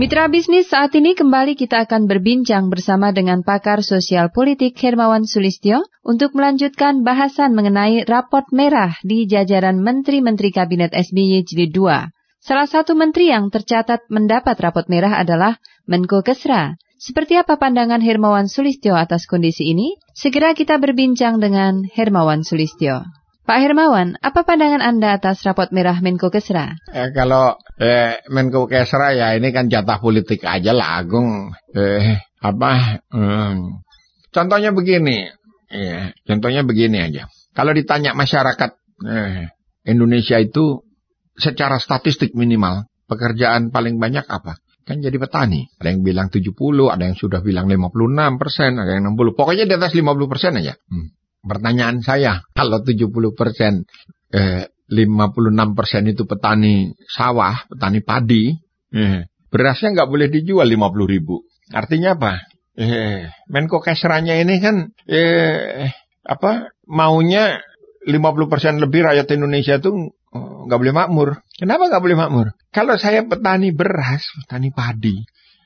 Mitra bisnis saat ini kembali kita akan berbincang bersama dengan pakar sosial politik Hermawan Sulistyo untuk melanjutkan bahasan mengenai raport merah di jajaran Menteri-Menteri Kabinet SBY Jilid 2. Salah satu menteri yang tercatat mendapat raport merah adalah Menko Kesra. Seperti apa pandangan Hermawan Sulistyo atas kondisi ini? Segera kita berbincang dengan Hermawan Sulistyo. Pak Hermawan, apa pandangan Anda atas rapot merah Menko Kesra? Eh, kalau eh, Menko Kesra ya ini kan jatah politik aja lah Agung. Eh, apa? Hmm, contohnya begini, ya, contohnya begini aja. Kalau ditanya masyarakat eh, Indonesia itu secara statistik minimal pekerjaan paling banyak apa? Kan jadi petani. Ada yang bilang 70, ada yang sudah bilang 56 persen, ada yang 60. Pokoknya di atas 50 persen aja. Hmm. Pertanyaan saya, kalau 70 persen, eh, 56 persen itu petani sawah, petani padi, eh, berasnya nggak boleh dijual 50 ribu. Artinya apa? Eh, Menko Kesranya ini kan eh, apa maunya 50 persen lebih rakyat Indonesia itu oh, nggak boleh makmur. Kenapa nggak boleh makmur? Kalau saya petani beras, petani padi,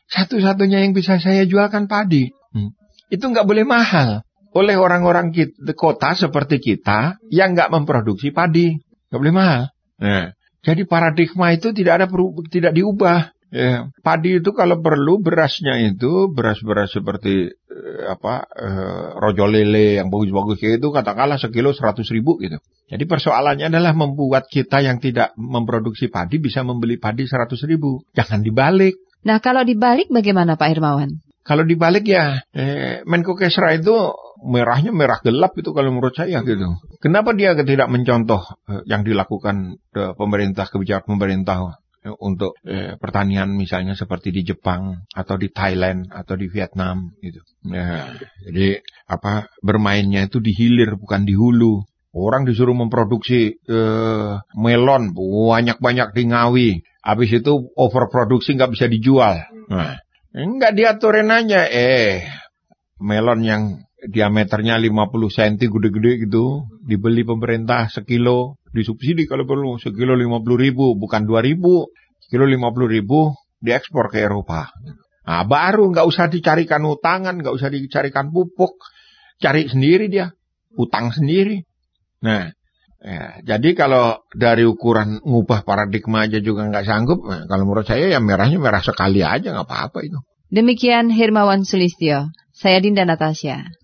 satu-satunya yang bisa saya jualkan padi. Hmm. Itu nggak boleh mahal oleh orang-orang kota seperti kita yang nggak memproduksi padi. Nggak boleh mahal. Nah, jadi paradigma itu tidak ada tidak diubah. Ya, padi itu kalau perlu berasnya itu beras-beras seperti eh, apa eh, rojo lele yang bagus-bagus itu katakanlah sekilo seratus ribu gitu. Jadi persoalannya adalah membuat kita yang tidak memproduksi padi bisa membeli padi seratus ribu. Jangan dibalik. Nah kalau dibalik bagaimana Pak Irmawan? Kalau dibalik ya eh, Menko Kesra itu merahnya merah gelap itu kalau menurut saya gitu. Kenapa dia tidak mencontoh eh, yang dilakukan eh, pemerintah kebijakan pemerintah eh, untuk eh, pertanian misalnya seperti di Jepang atau di Thailand atau di Vietnam gitu. Ya, jadi apa bermainnya itu di hilir bukan di hulu. Orang disuruh memproduksi eh, melon banyak-banyak di Ngawi. Habis itu overproduksi nggak bisa dijual. Nah, nggak diaturin aja. Eh, melon yang diameternya 50 cm gede-gede gitu dibeli pemerintah sekilo disubsidi kalau perlu sekilo 50 ribu bukan 2 ribu sekilo 50 ribu diekspor ke Eropa nah baru nggak usah dicarikan utangan nggak usah dicarikan pupuk cari sendiri dia utang sendiri nah ya, jadi kalau dari ukuran ngubah paradigma aja juga nggak sanggup nah, kalau menurut saya ya merahnya merah sekali aja nggak apa-apa itu. Demikian Hermawan Sulistyo. Saya Dinda Natasha